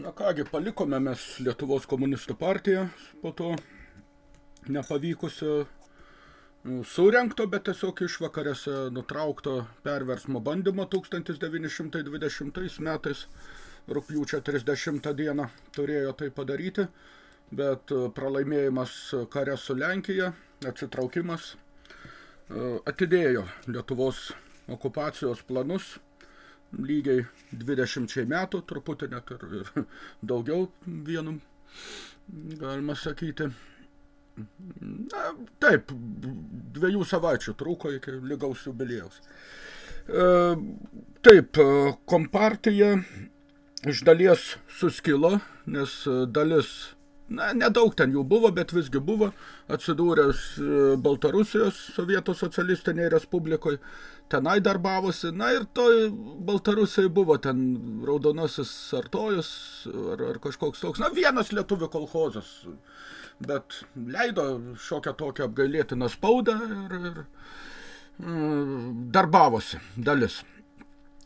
Na kągi, palikome mes Lietuvos komunistų partiją po to nepavykusio nu, surenkto, bet tiesiog išvakarėse nutraukto perversmo bandymo 1920 metais, rūpjūčio 30 dieną turėjo tai padaryti, bet pralaimėjimas kare su Lenkija, atsitraukimas, atidėjo Lietuvos okupacijos planus lygiai 20 metų, truputį net ir, ir daugiau vienu, galima sakyti. Na, taip, dviejų savaičių trūko iki lygaus jubilėjaus. E, taip, kompartija iš dalies suskilo, nes dalis na, nedaug ten jų buvo, bet visgi buvo, atsidūręs e, Baltarusijos Sovietų socialistinėje respublikoje, tenai darbavosi, na ir toj Baltarusijai buvo ten raudonasis artojus ar, ar kažkoks toks, na vienas lietuvių kolhozas, bet leido šiokią tokią apgailėtiną spaudą ir, ir mm, darbavosi dalis.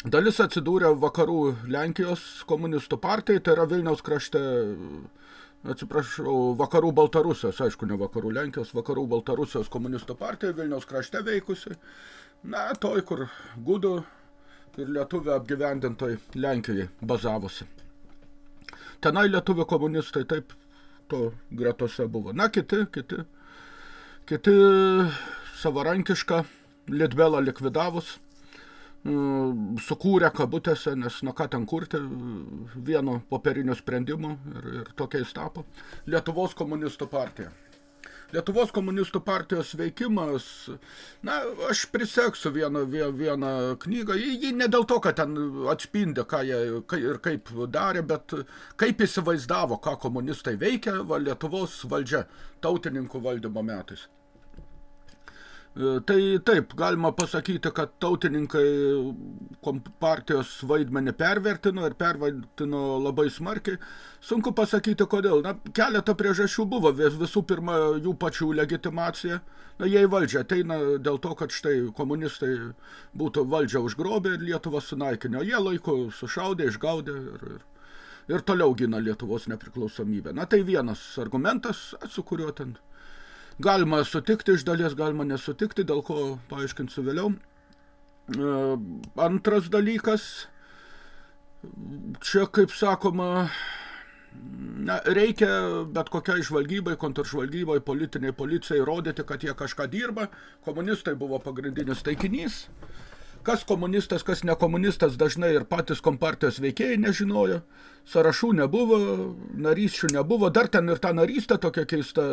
Dalis atsidūrė vakarų Lenkijos komunistų partijai, tai yra Vilniaus krašte atsiprašau, vakarų Baltarusijos, aišku, ne vakarų Lenkijos, vakarų Baltarusijos komunistų partija Vilniaus krašte veikusi, na, toj, kur gudų ir lietuvė apgyvendintoj Lenkijai bazavosi. Tenai lietuvių komunistai taip to gretose buvo. Na, kiti, kiti, kiti savarankišką Litbelą likvidavus, sukūrė kabutėse, nes nu ką ten kurti, vieno poperinio sprendimo ir, ir tokiais tapo. Lietuvos komunistų partija. Lietuvos komunistų partijos veikimas, na, aš priseksiu vieną, vieną knygą, jį ne dėl to, kad ten atspindi, ką jie kai, ir kaip darė, bet kaip įsivaizdavo, ką komunistai veikia va, Lietuvos valdžia tautininkų valdymo metais. E, tai taip, galima pasakyti, kad tautininkai partijos vaidmenį pervertino ir pervertino labai smarkiai. Sunku pasakyti, kodėl. Na, keletą priežasčių buvo. Visų pirma, jų pačių legitimacija. Na, jie į valdžią ateina dėl to, kad štai komunistai būtų valdžią užgrobę ir Lietuvą sunaikinę. Jie laiku sušaudė, išgaudė ir, ir, ir toliau gina Lietuvos nepriklausomybę. Na, tai vienas argumentas, su kuriuo ten Galima sutikti iš dalies, galima nesutikti, dėl ko paaiškinsiu vėliau. E, antras dalykas, čia, kaip sakoma, na, reikia bet kokiai žvalgybai, kontržvalgybai, politiniai policijai rodyti, kad jie kažką dirba. Komunistai buvo pagrindinis taikinys kas komunistas, kas nekomunistas, dažnai ir patys kompartijos veikėjai nežinojo, sąrašų nebuvo, narysčių nebuvo, dar ten ir ta narystė tokia keista,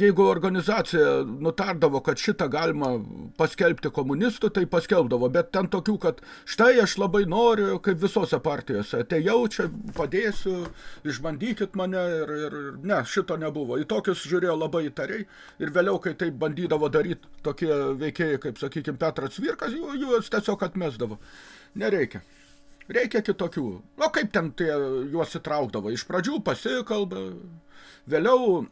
jeigu organizacija nutardavo, kad šitą galima paskelbti komunistų, tai paskelbdavo, bet ten tokių, kad štai aš labai noriu, kaip visose partijose, atėjau čia, padėsiu, išbandykit mane ir, ir ne, šito nebuvo. Į tokius žiūrėjo labai įtariai. Ir vėliau, kai taip bandydavo daryti tokie veikėjai, kaip, sakykime, Petras Virkas, jų, juos tiesiog atmesdavo. Nereikia. Reikia kitokių. O kaip ten tie juos įtraukdavo? Iš pradžių pasikalba, vėliau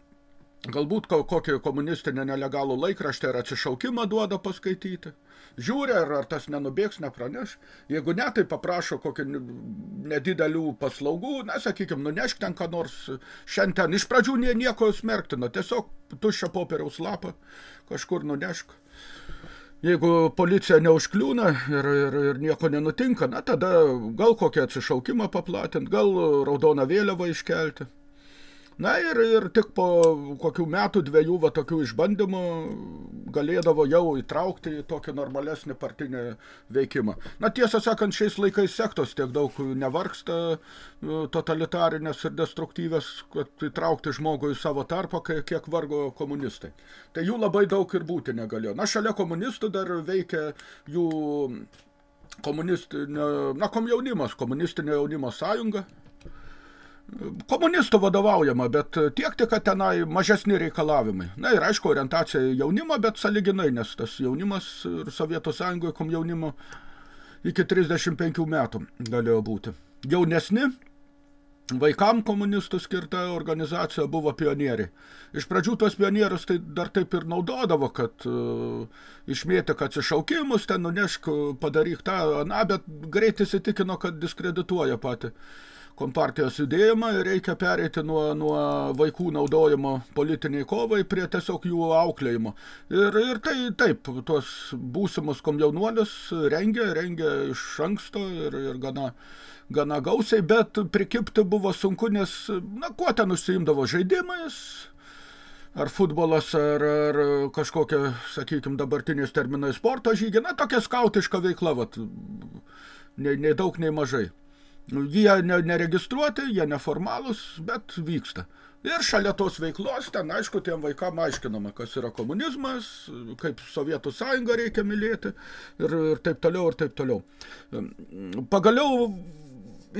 galbūt kokį komunistinį nelegalų laikraštį ar atsišaukimą duoda paskaityti. Žiūri, ar, ar tas nenubėgs, nepraneš. Jeigu ne, tai paprašo kokį nedidelių paslaugų, na, sakykime, nunešk ten ką nors šiandien. Iš pradžių nieko smerktino, tiesiog tuščią popieriaus lapą kažkur nunešk. Jeigu policija neužkliūna ir, ir, ir nieko nenutinka, na tada gal kokią atsišaukimą paplatint, gal raudoną vėliavą iškelti. Na ir, ir tik po kokių metų, dviejų va tokių išbandymų galėdavo jau įtraukti į tokį normalesnį partinį veikimą. Na tiesą sakant, šiais laikais sektos tiek daug nevargsta nu, totalitarinės ir destruktyvės, kad įtraukti žmogų į savo tarpą, kiek vargo komunistai. Tai jų labai daug ir būti negalėjo. Na, šalia komunistų dar veikia jų komunistinė, na, komjaunimas, komunistinė jaunimo sąjunga, komunistų vadovaujama, bet tiek tik, kad tenai mažesni reikalavimai. Na ir aišku, orientacija į jaunimą, bet saliginai, nes tas jaunimas ir Sovietų sąjungoje komjaunimo iki 35 metų galėjo būti. Jaunesni, vaikam komunistų skirta organizacija buvo pionieriai. Iš pradžių tos pionierius tai dar taip ir naudodavo, kad uh, išmėtik atsišaukimus, ten nunešk, padaryk tą, na, bet greit įsitikino, kad diskredituoja patį kompartijos judėjimą ir reikia pereiti nuo, nuo vaikų naudojimo politiniai kovai prie tiesiog jų auklėjimo. Ir, ir tai taip, tuos būsimus komjaunuolius rengia, rengia iš anksto ir, ir gana, gana gausiai, bet prikipti buvo sunku, nes, na, kuo ten užsiimdavo žaidimais, ar futbolas, ar, ar kažkokia, sakykime, dabartiniais terminais sporto žygė, na, tokia skautiška veikla, vat, nei, nei daug, nei mažai. Jie neregistruoti, jie neformalūs, bet vyksta. Ir šalia tos veiklos ten, aišku, tiem vaikam aiškinama, kas yra komunizmas, kaip Sovietų sąjungą reikia mylėti ir, ir taip toliau, ir taip toliau. Pagaliau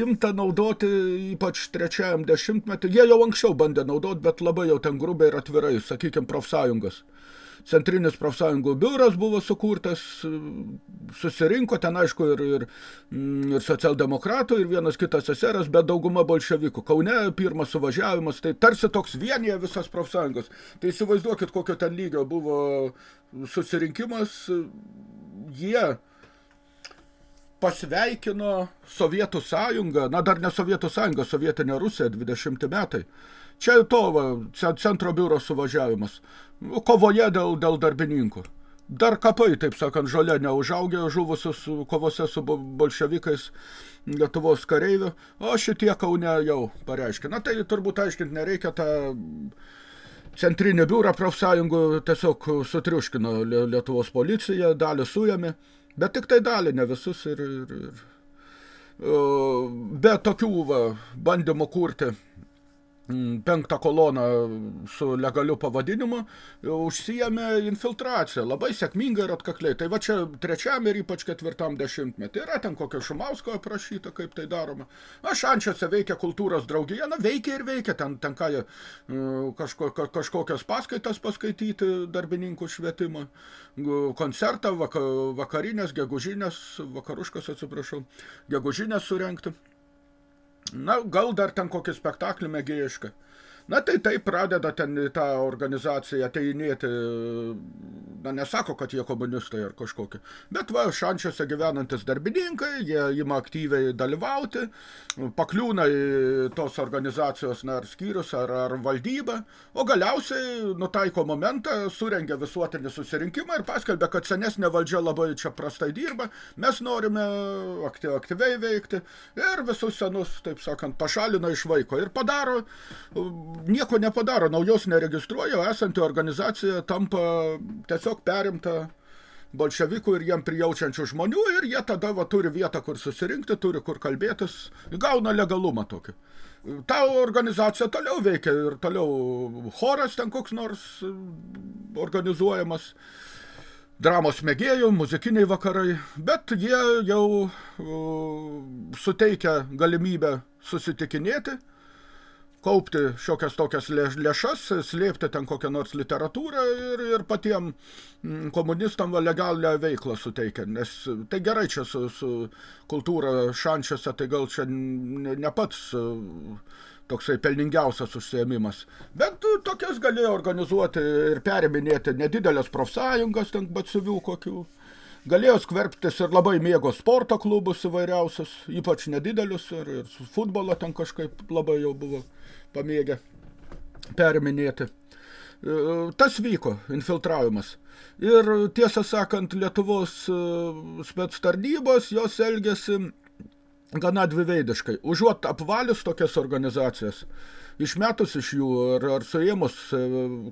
imta naudoti, ypač trečiajam dešimtmetį, jie jau anksčiau bandė naudoti, bet labai jau ten grubiai ir atvirai, sakykime, profsąjungas centrinis profsąjungų biuras buvo sukurtas, susirinko ten, aišku, ir, ir, mm, ir socialdemokratų, ir vienas kitas eseras, bet dauguma bolševikų. Kaune pirmas suvažiavimas, tai tarsi toks vienyje visas profsąjungos. Tai įsivaizduokit, kokio ten lygio buvo susirinkimas, jie pasveikino Sovietų sąjungą, na dar ne Sovietų sąjunga, Sovietinė Rusija, 20 metai. Čia to va, centro biuro suvažiavimas kovoje dėl, dėl darbininkų. Dar kapai, taip sakant, žolė neužaugė žuvusius kovose su bolševikais Lietuvos kareivių, o šitie kaune jau pareiškė. Na tai turbūt aiškinti nereikia tą centrinį biurą profsąjungų tiesiog sutriuškino Lietuvos policija, dalį suėmė, bet tik tai dalį, ne visus ir, ir, ir be tokių va, bandymų kurti penktą koloną su legaliu pavadinimu užsijėmė infiltraciją labai sėkmingai ir atkakliai. Tai va čia trečiam ir ypač ketvirtam dešimtmetį yra ten kokio Šumausko aprašyta, kaip tai daroma. Na, šančiuose veikia kultūros draugija, na, veikia ir veikia, ten, ten ką jie mm, kažko, kažkokias paskaitas paskaityti darbininkų švietimą, koncertą, vakarinės, gegužinės, vakaruškas atsiprašau, gegužinės surenkti. Na, gal dar ten kokį spektaklį mėgėjišką. Na tai tai pradeda ten tą organizaciją ateinėti, na nesako, kad jie komunistai ar kažkokie, bet va, šančiuose gyvenantis darbininkai, jie ima aktyviai dalyvauti, pakliūna į tos organizacijos na, ar skyrius ar, ar valdybą, o galiausiai nutaiko momentą, surengia visuotinį susirinkimą ir paskelbia, kad senesnė valdžia labai čia prastai dirba, mes norime aktyviai veikti ir visus senus, taip sakant, pašalina iš vaiko ir padaro nieko nepadaro, naujos neregistruoja, esanti organizacija tampa tiesiog perimta bolševikų ir jiem prijaučiančių žmonių ir jie tada va, turi vietą, kur susirinkti, turi kur kalbėtis, gauna legalumą tokį. Ta organizacija toliau veikia ir toliau choras ten koks nors organizuojamas, dramos mėgėjų, muzikiniai vakarai, bet jie jau uh, suteikia galimybę susitikinėti, kaupti šiokias tokias lėšas, slėpti ten kokią nors literatūrą ir, ir patiem mm, komunistam legalią veiklą suteikia. Nes tai gerai čia su, su kultūra šančiuose, tai gal čia ne pats e, toksai pelningiausias užsiėmimas. Bet tokias galėjo organizuoti ir periminėti nedidelės profsąjungas, ten batsiuvių kokių. Galėjo skverbtis ir labai mėgo sporto klubus įvairiausius, ypač nedidelius, ir, ir futbolą ten kažkaip labai jau buvo pamėgę periminėti. E, tas vyko, infiltravimas. Ir tiesą sakant, Lietuvos e, spec tarnybos, jos elgėsi gana dviveidiškai. Užuot apvalius tokias organizacijas, išmetus iš jų ar, ar suėmus e,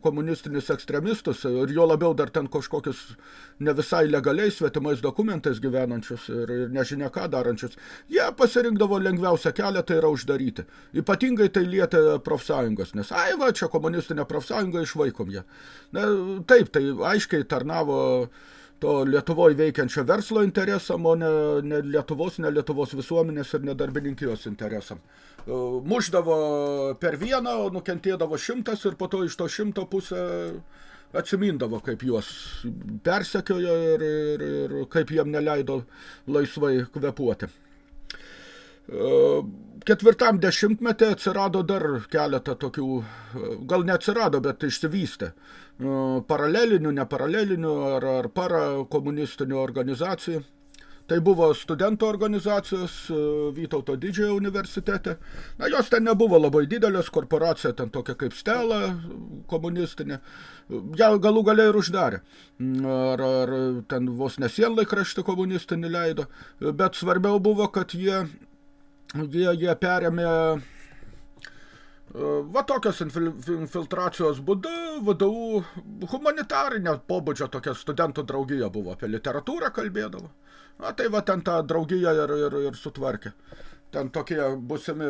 komunistinius ekstremistus ir jo labiau dar ten kažkokius ne visai legaliai svetimais dokumentais gyvenančius ir, ir nežinia ką darančius, jie pasirinkdavo lengviausią kelią, tai yra uždaryti. Ypatingai tai lietė profsąjungos, nes ai va, čia komunistinė profsąjunga išvaikom ją. Na, taip, tai aiškiai tarnavo to Lietuvoje veikiančio verslo interesam, o ne, ne Lietuvos, ne Lietuvos visuomenės ir ne darbininkijos interesam. E, muždavo per vieną, nukentėdavo šimtas ir po to iš to šimto pusę atsimindavo, kaip juos persekiojo ir, ir, ir kaip jiem neleido laisvai kvepuoti. E, ketvirtam dešimtmetį atsirado dar keletą tokių, e, gal neatsirado, bet išsivystė paralelinių, neparalelinių ar, ar para komunistinių organizacijų. Tai buvo studentų organizacijos e, Vytauto didžiojo universitete. Na, jos ten nebuvo labai didelės, korporacija ten tokia kaip Stela komunistinė. Ja galų galiai ir uždarė. Ar, ar ten vos nesienlaikraštį komunistinį leido. Bet svarbiau buvo, kad jie, jie, jie perėmė Va tokios infiltracijos būdu VDU humanitarinė pobūdžio tokia studentų draugija buvo, apie literatūrą kalbėdavo. Na tai va ten tą draugiją ir, ir, ir sutvarkė. Ten tokie busimi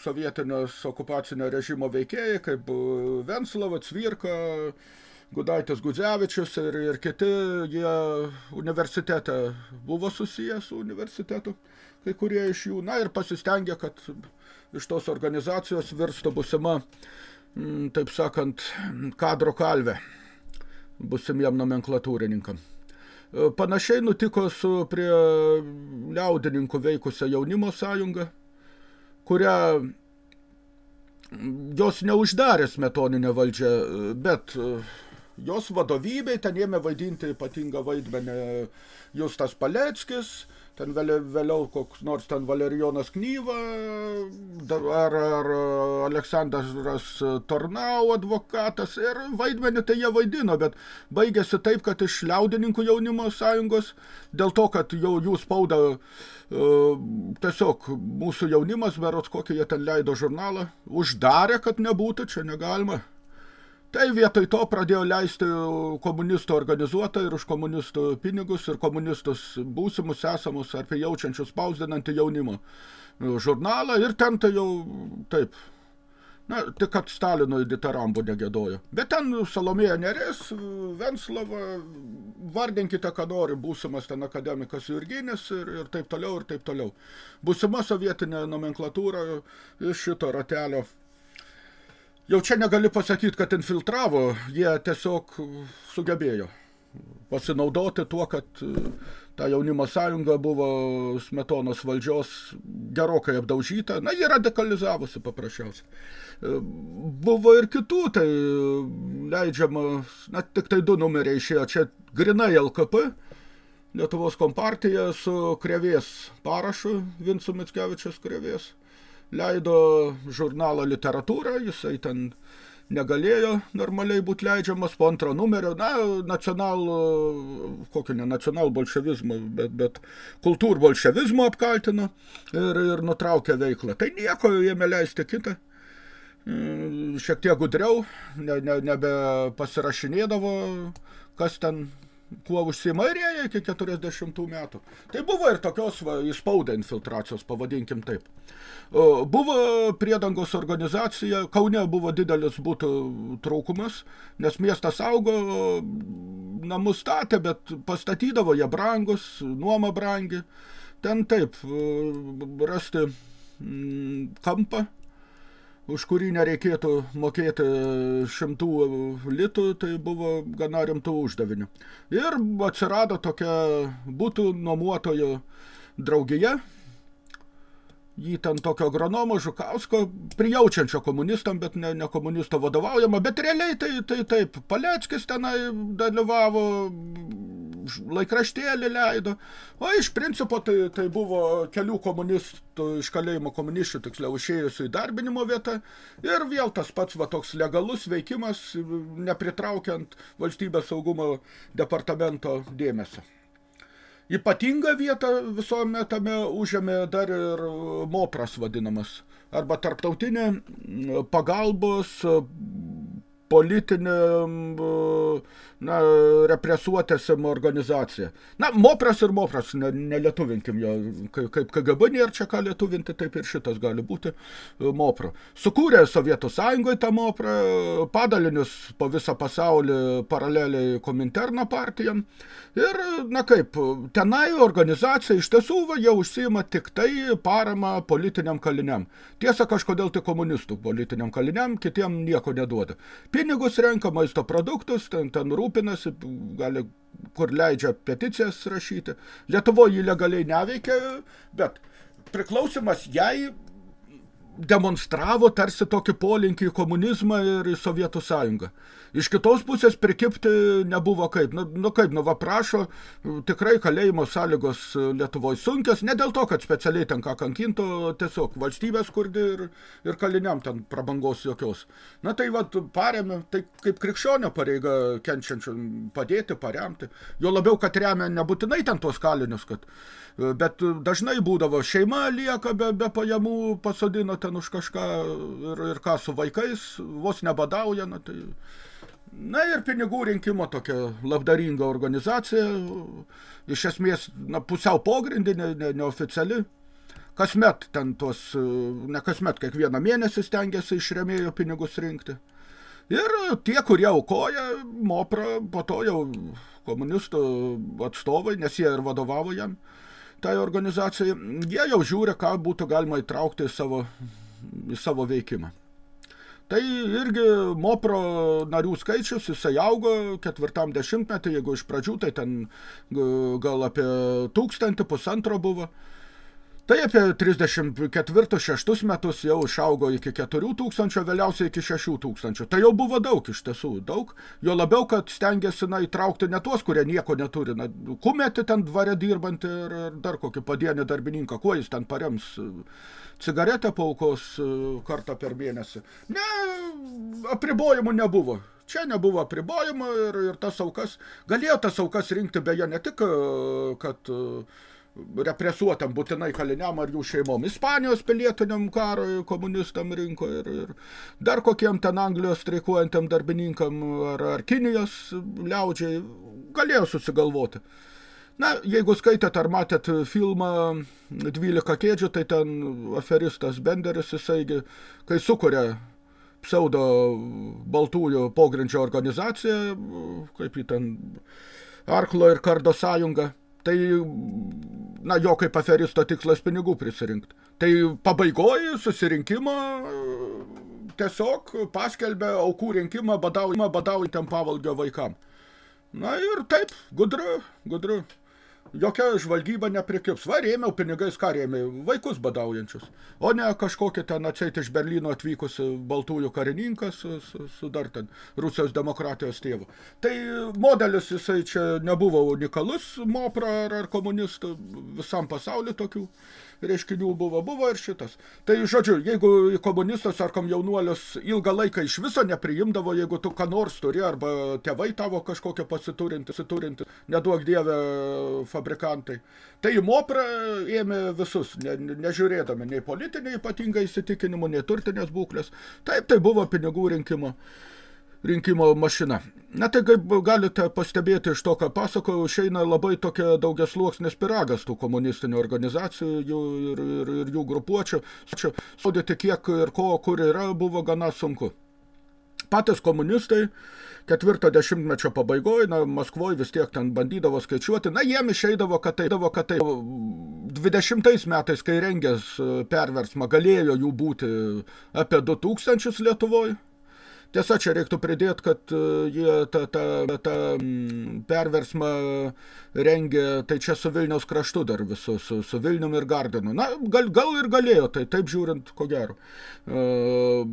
sovietinės okupacinio režimo veikėjai, kaip Venslava, Cvirka, Gudaitis Gudzevičius ir, ir kiti, jie universitete buvo susiję su universitetu, kai kurie iš jų, na ir pasistengė, kad iš tos organizacijos virstų busima, mm, taip sakant, kadro kalvė busimiem nomenklatūrininkam. E, panašiai nutiko su prie liaudininkų veikusią jaunimo sąjungą, kurią jos neuždarė smetoninę valdžią, bet e, jos vadovybei ten ėmė vaidinti ypatingą vaidmenį Justas Paleckis, ten vėliau, vėliau koks nors ten Valerijonas Knyva ar, ar Aleksandras Tornau advokatas ir vaidmenį tai jie vaidino, bet baigėsi taip, kad iš liaudininkų jaunimo sąjungos, dėl to, kad jau jų spauda uh, tiesiog mūsų jaunimas, berots kokį jie ten leido žurnalą, uždarė, kad nebūtų, čia negalima. Tai vietoj to pradėjo leisti komunistų organizuotą ir už komunistų pinigus ir komunistus būsimus, esamus ar jaučiančius spausdinantį jaunimo žurnalą ir ten tai jau taip. Na, tik kad Stalino ditarambo negėdojo. Bet ten Salomėja Nerės, Venslava, vardinkite, ką nori, būsimas ten akademikas Jurginis ir, ir taip toliau, ir taip toliau. Būsima sovietinė nomenklatūra iš šito ratelio Jau čia negali pasakyti, kad infiltravo, jie tiesiog sugebėjo pasinaudoti tuo, kad e, ta jaunimo sąjunga buvo smetonos valdžios gerokai apdaužyta, na, jie radikalizavusi paprasčiausiai. E, buvo ir kitų, tai leidžiama, na, tik tai du numeriai išėjo, čia grinai LKP, Lietuvos kompartija su Krevės parašu, Vincu Mickevičius Krevės, leido žurnalą literatūrą, jisai ten negalėjo normaliai būti leidžiamas po antro numerio, na, nacional, kokio ne nacional bolševizmo, bet, bet kultūr bolševizmo apkaltino ir, ir nutraukė veiklą. Tai nieko, jėmė leisti kitą. Mm, šiek tiek gudriau, ne, ne, nebe pasirašinėdavo, kas ten kuo užsima ir jie iki 40 metų. Tai buvo ir tokios va, įspauda infiltracijos, pavadinkim taip. Buvo priedangos organizacija, Kaune buvo didelis būtų traukumas, nes miestas augo, namus statė, bet pastatydavo jie brangus, nuoma brangi. Ten taip, rasti kampą už kurį nereikėtų mokėti šimtų litų, tai buvo gana rimtų uždavinių. Ir atsirado tokia būtų nuomuotojo draugija, jį ten tokio agronomo Žukausko, prijaučiančio komunistam, bet ne, ne komunisto vadovaujama, bet realiai tai, tai taip, Paleckis tenai dalyvavo, laikraštėlį leido, o iš principo tai, tai buvo kelių komunistų iš kalėjimo komunisčių, tiksliau, išėjusių į darbinimo vietą. Ir vėl tas pats va toks legalus veikimas, nepritraukiant valstybės saugumo departamento dėmesio. Ypatingą vietą visome tame užėmė dar ir MOPRAS vadinamas, arba tarptautinė pagalbos politinėm na, represuotėsim organizacija. Na, Mopras ir Mopras, ne, nelietuvinkim jo, kaip KGB nėra čia ką lietuvinti, taip ir šitas gali būti e, Mopra. Sukūrė Sovietų Sąjungoje tą Moprą, padalinius po visą pasaulį paraleliai Kominterno partijam. Ir, na kaip, tenai organizacija iš tiesų va, jau užsima tik tai parama politiniam kaliniam. Tiesa, kažkodėl tik komunistų politiniam kaliniam, kitiem nieko neduoda. Pinigus renka, maisto produktus, ten, ten rūp rūpinasi, gali kur leidžia peticijas rašyti. Lietuvoje legaliai neveikia, bet priklausimas jai demonstravo tarsi tokį polinkį į komunizmą ir į Sovietų sąjungą. Iš kitos pusės prikipti nebuvo kaip. Nu, nu kaip, nu va prašo, tikrai kalėjimo sąlygos Lietuvoje sunkios, ne dėl to, kad specialiai ten ką kankinto, tiesiog valstybės skurdi ir, ir kaliniam ten prabangos jokios. Na tai va, paremė, tai kaip krikščionio pareiga kenčiančių padėti, paremti. Jo labiau, kad remia nebūtinai ten tuos kalinius, kad bet dažnai būdavo šeima lieka be, be pajamų, pasodino ten už kažką ir, ir ką su vaikais, vos nebadauja, na tai... Na ir pinigų rinkimo tokia labdaringa organizacija, iš esmės na, pusiau pogrindinė, ne, neoficiali. Kasmet ten tuos, ne kasmet, kiekvieną mėnesį stengiasi iš remėjo pinigus rinkti. Ir tie, kurie aukoja, Mopra, po to jau komunistų atstovai, nes jie ir vadovavo jam, tai organizacijai, jie jau žiūri, ką būtų galima įtraukti į savo, į savo veikimą. Tai irgi Mopro narių skaičius, jisai augo ketvirtam dešimtmetį, jeigu iš pradžių, tai ten gal apie tūkstantį, pusantro buvo. Tai apie 34-6 metus jau išaugo iki 4 tūkstančio, vėliausiai iki 6 tūkstančių. Tai jau buvo daug iš tiesų, daug. Jo labiau, kad stengiasi na, įtraukti ne tuos, kurie nieko neturi. Na, kumėti ten dvare dirbantį ir, ir dar kokį padienį darbininką. Kuo jis ten parems? Cigaretę paukos e, kartą per mėnesį. Ne, apribojimų nebuvo. Čia nebuvo apribojimų ir, ir tas aukas, galėjo tas aukas rinkti beje ne tik, e, kad represuotam būtinai kaliniam ar jų šeimom. Ispanijos pilietiniam karui komunistam rinko ir, ir dar kokiem ten Anglijos streikuojantiem darbininkam ar, ar Kinijos liaudžiai galėjo susigalvoti. Na, jeigu skaitėt ar matėt filmą 12 kėdžių, tai ten aferistas Benderis, jisai, kai sukuria pseudo baltųjų pogrindžio organizaciją, kaip jį ten Arklo ir Kardo sąjunga, tai na, jo kaip aferisto tikslas pinigų prisirinkti. Tai pabaigoj susirinkimą tiesiog paskelbė aukų rinkimą badaujimą badaujantiem pavalgio vaikam. Na ir taip, gudru, gudru. Jokia žvalgyba neprikibs. Va, rėmiau pinigais, ką rėmiau, vaikus badaujančius. O ne kažkokie ten atseit iš Berlyno atvykusi baltųjų karininkas su, su, su dar ten Rusijos demokratijos tėvu. Tai modelis jisai čia nebuvo unikalus, Mopra ar, ar komunistų, visam pasauliu tokių reiškinių buvo, buvo ir šitas. Tai, žodžiu, jeigu komunistas ar komjaunuolius ilgą laiką iš viso nepriimdavo, jeigu tu ką nors turi, arba tėvai tavo kažkokią pasiturinti, pasiturinti neduok dievę fabrikantai, tai Mopra ėmė visus, ne, nežiūrėdami nei politinį ypatingą įsitikinimų, nei turtinės būklės. Taip, tai buvo pinigų rinkimo rinkimo mašina. Na tai kaip galite pastebėti iš to, ką pasakojau, išeina labai tokia daugiasluoksnis piragas tų komunistinių organizacijų jų, ir, ir, ir jų grupuočių. Čia sudėti kiek ir ko, kur yra, buvo gana sunku. Patys komunistai ketvirto dešimtmečio pabaigoje, na, Maskvoje vis tiek ten bandydavo skaičiuoti, na, jiem išeidavo, kad tai, kad tai 20 metais, kai rengės perversmą, galėjo jų būti apie 2000 Lietuvoje, Tiesa, čia reiktų pridėti, kad e, jie tą, tą, tą perversmą rengė, tai čia su Vilniaus kraštu dar visu, su, su Vilnium ir Gardenu. Na, gal, gal ir galėjo, tai taip žiūrint, ko gero. Uh,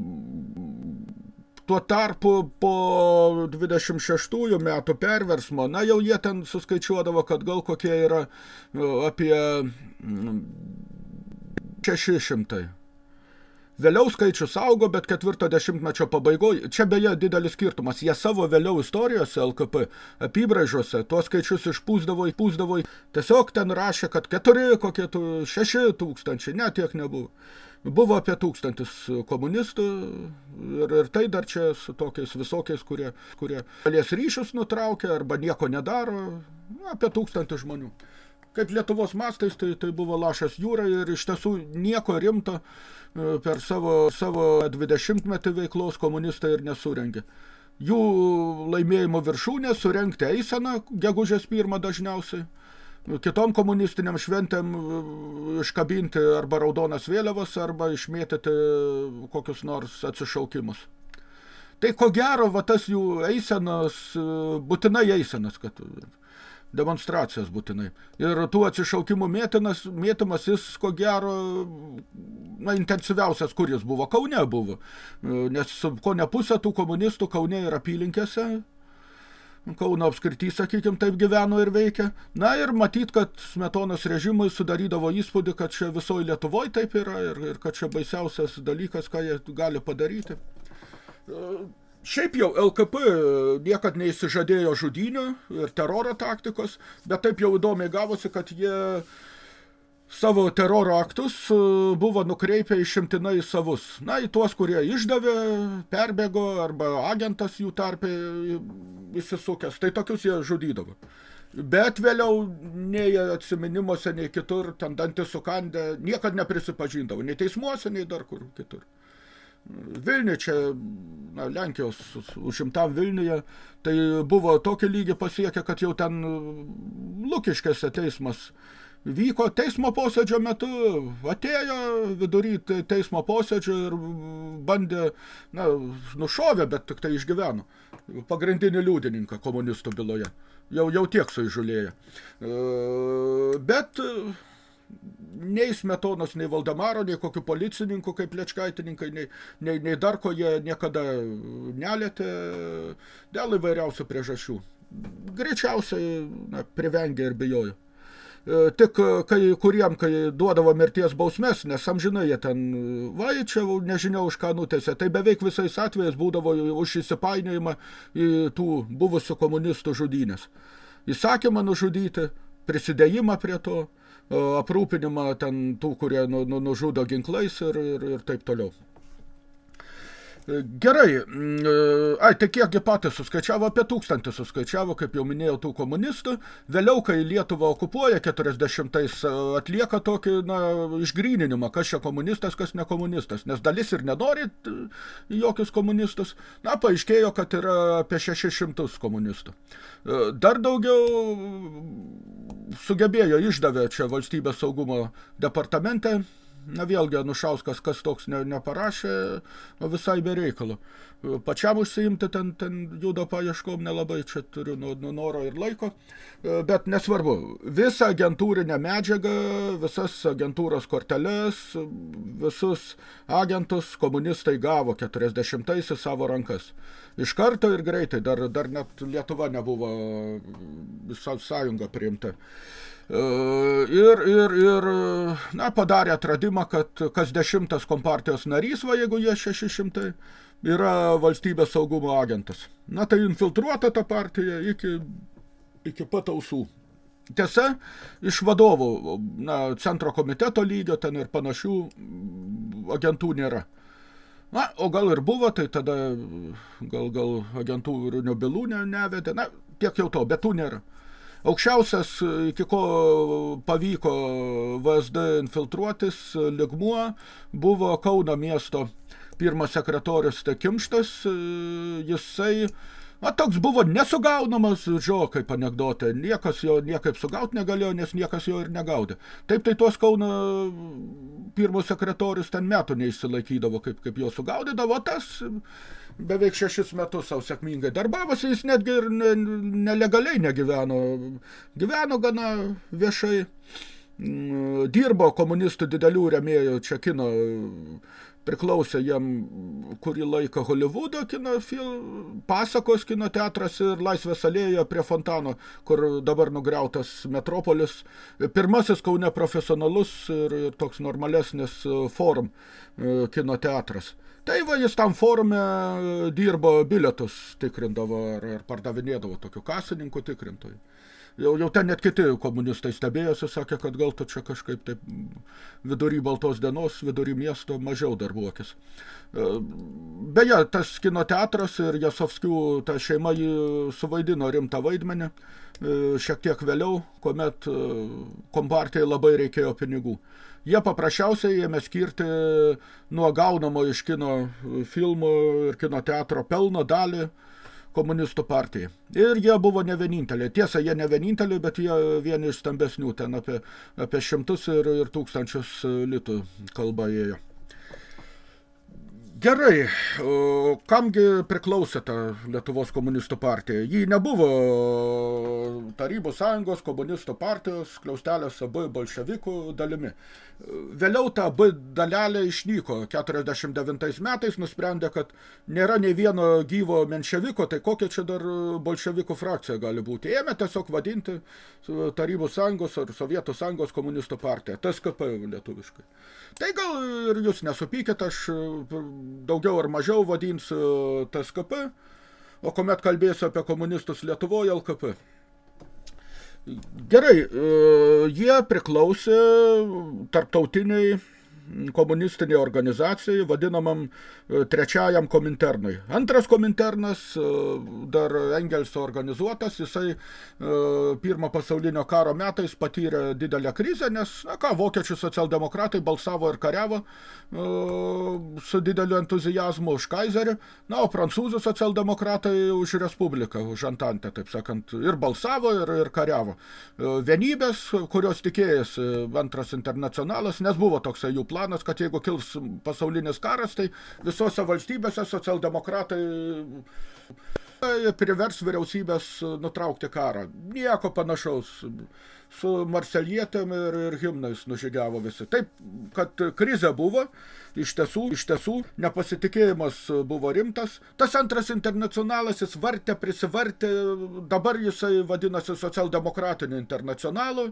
Tuo tarpu po 26 metų perversmo, na jau jie ten suskaičiuodavo, kad gal kokie yra apie 600 Vėliau skaičius augo, bet ketvirto dešimtmečio pabaigoje, čia beje didelis skirtumas, jie savo vėliau istorijose LKP apibraižuose tuos skaičius išpūsdavo, įpūsdavo, tiesiog ten rašė, kad keturi, kokie tu, šeši tūkstančiai, ne tiek nebuvo. Buvo apie tūkstantis komunistų ir, ir tai dar čia su tokiais visokiais, kurie, kurie šalies ryšius nutraukia arba nieko nedaro, apie tūkstantį žmonių. Kaip Lietuvos mastais, tai, tai buvo lašas jūra ir iš tiesų nieko rimto e, per savo, savo 20 metį veiklos komunistai ir nesurengė. Jų laimėjimo viršūnė surengti eiseną, gegužės pirmą dažniausiai, kitom komunistiniam šventėm e, iškabinti arba raudonas vėliavas, arba išmėtyti kokius nors atsišaukimus. Tai ko gero, va tas jų eisenas, e, būtinai eisenas, kad demonstracijas būtinai. Ir tų atsišaukimų mėtinas, mėtymas jis, ko gero, na, intensyviausias, kur jis buvo, Kaune buvo. Nes ko ne pusė tų komunistų Kaune ir apylinkėse, Kauno apskirty, sakykime, taip gyveno ir veikia. Na ir matyt, kad Smetonos režimui sudarydavo įspūdį, kad čia visoje Lietuvoje taip yra ir, ir kad čia baisiausias dalykas, ką jie gali padaryti. Šiaip jau LKP niekad neįsižadėjo žudinių ir teroro taktikos, bet taip jau įdomiai gavosi, kad jie savo teroro aktus e, buvo nukreipę išimtinai savus. Na, į tuos, kurie išdavė, perbėgo arba agentas jų tarpė įsisukęs. Tai tokius jie žudydavo. Bet vėliau nei atsiminimuose, nei kitur, ten dantis sukandę, niekad neprisipažindavo. Nei teismuose, nei dar kur kitur. Vilniuje čia, na, Lenkijos užimtam Vilniuje, tai buvo tokį lygį pasiekę, kad jau ten Lukiškėse teismas vyko teismo posėdžio metu, atėjo vidury teismo posėdžio ir bandė, na, nušovė, bet tik tai išgyveno, pagrindinį liudininką komunistų byloje. Jau, jau tiek suižulėję. E, bet nei Smetonos, nei Valdemaro, nei kokių policininkų kaip lečkaitininkai, nei, nei, nei dar ko jie niekada nelėtė dėl įvairiausių priežasčių. Greičiausiai na, privengė ir bijojo. E, tik kai kuriem, kai duodavo mirties bausmes, nes amžinai jie ten, va, čia nežinia už ką nutėse, tai beveik visais atvejais būdavo už įsipainiojimą į tų buvusių komunistų žudynės. Įsakymą nužudyti, prisidėjimą prie to – aprūpinimą ten tų, kurie nu, nu, nužudo ginklais ir, ir, ir taip toliau. Gerai, mm, ai, tai kiekgi patys suskaičiavo, apie tūkstantį suskaičiavo, kaip jau minėjau, tų komunistų. Vėliau, kai Lietuvą okupuoja 40-ais, atlieka tokį, na, išgryninimą, kas čia komunistas, kas ne komunistas, nes dalis ir nenori jokius komunistus. Na, paaiškėjo, kad yra apie 600 komunistų. Dar daugiau sugebėjo išdavė čia valstybės saugumo departamente Na vėlgi, Anušauskas, kas toks ne, neparašė, o visai be reikalo. Pačiam užsiimti ten, ten judo paieškom nelabai čia turiu nuo, nuo noro ir laiko, bet nesvarbu. Visą agentūrinę medžiagą, visas agentūros korteles, visus agentus komunistai gavo 40-aisiais savo rankas. Iš karto ir greitai, dar, dar net Lietuva nebuvo visą sąjungą priimta. E, ir, ir, ir na, padarė atradimą, kad kas dešimtas kompartijos narys, va jeigu jie 600, yra valstybės saugumo agentas. Na, tai infiltruota ta partija iki, iki pat ausų. Tiesa, iš vadovų, na, centro komiteto lygio ten ir panašių agentų nėra. Na, o gal ir buvo, tai tada gal, gal agentūrinių bylų ne, nevedė, na, tiek jau to, bet tų nėra. Aukščiausias, iki ko pavyko VSD infiltruotis ligmuo, buvo Kauno miesto pirmas sekretorius Tekimštas, jisai Na, toks buvo nesugaunamas, žio, kaip anegdotė. Niekas jo niekaip sugaut negalėjo, nes niekas jo ir negaudė. Taip, tai tuos Kauno pirmo sekretorius ten metų neišsilaikydavo, kaip, kaip jo sugaudydavo. Tas beveik šešis metus savo sėkmingai darbavosi, jis netgi ir ne, nelegaliai negyveno. Gyveno gana viešai. Mm, dirbo komunistų didelių remėjų čia kino priklausė jam kurį laiką Holivudo kino pasakos kino teatras ir Laisvės alėja prie fontano, kur dabar nugriautas Metropolis. Pirmasis Kaune profesionalus ir, toks normalesnis forum e, kino teatras. Tai va, jis tam forume dirbo bilietus tikrindavo ar, ar pardavinėdavo tokių kasininkų tikrintojų jau, jau ten net kiti komunistai stebėjosi, sakė, kad gal tu čia kažkaip taip vidury baltos dienos, vidury miesto mažiau darbuokis. E, beje, tas kino teatras ir Jasovskių ta šeima jį suvaidino rimtą vaidmenį e, šiek tiek vėliau, kuomet e, kompartijai labai reikėjo pinigų. Jie paprasčiausiai ėmė skirti nuo gaunamo iš kino filmų ir kino teatro pelno dalį komunistų partijai. Ir jie buvo ne vieninteliai. Tiesa, jie ne vieninteliai, bet jie vieni iš stambesnių, ten apie, apie šimtus ir, ir tūkstančius litų kalba ėjo. Gerai, kamgi priklausė ta Lietuvos komunistų partija? Ji nebuvo Tarybų sąjungos komunistų partijos kliaustelės AB bolševikų dalimi. Vėliau ta AB dalelė išnyko 49 metais, nusprendė, kad nėra nei vieno gyvo menševiko, tai kokia čia dar bolševikų frakcija gali būti. Ėmė tiesiog vadinti Tarybų sąjungos ar Sovietų sąjungos komunistų partiją, TSKP lietuviškai. Tai gal ir jūs nesupykit, aš daugiau ar mažiau vadinsiu TSKP, o kuomet kalbėsiu apie komunistus Lietuvoje LKP. Gerai, e, jie priklausė tarptautiniai komunistinė organizacijai, vadinamam e, trečiajam kominternui. Antras kominternas, e, dar Engelso organizuotas, jisai e, pirmo pasaulinio karo metais patyrė didelę krizę, nes, na ką, vokiečių socialdemokratai balsavo ir kariavo su dideliu entuzijazmu už Kaiserį, na, o prancūzų socialdemokratai už Respubliką, už Antantę, taip sakant, ir balsavo, ir, ir kariavo. Vienybės, kurios tikėjasi antras internacionalas, nes buvo toksai jų planas, kad jeigu kils pasaulinis karas, tai visose valstybėse socialdemokratai privers vyriausybės nutraukti karą. Nieko panašaus. Su Marselietėm ir, ir himnais nužygiavo visi. Taip, kad krizė buvo, iš tiesų, iš tiesų, nepasitikėjimas buvo rimtas. Tas antras internacionalas, jis vartė, prisivartė, dabar jisai vadinasi socialdemokratiniu internacionalu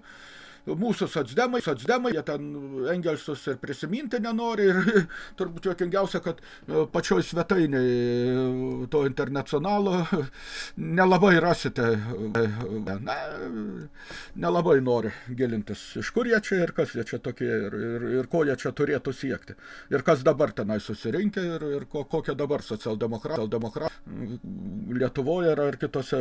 mūsų socdemai, socdemai, jie ten Engelsus ir prisiminti nenori ir turbūt jokingiausia, kad e, pačioj svetainiai e, to internacionalo nelabai rasite, e, na, nelabai nori gilintis, iš kur jie čia ir kas jie čia tokie ir, ir, ir ko jie čia turėtų siekti. Ir kas dabar tenai susirinkę ir, ir ko, kokia dabar socialdemokrat, socialdemokrat Lietuvoje ar kitose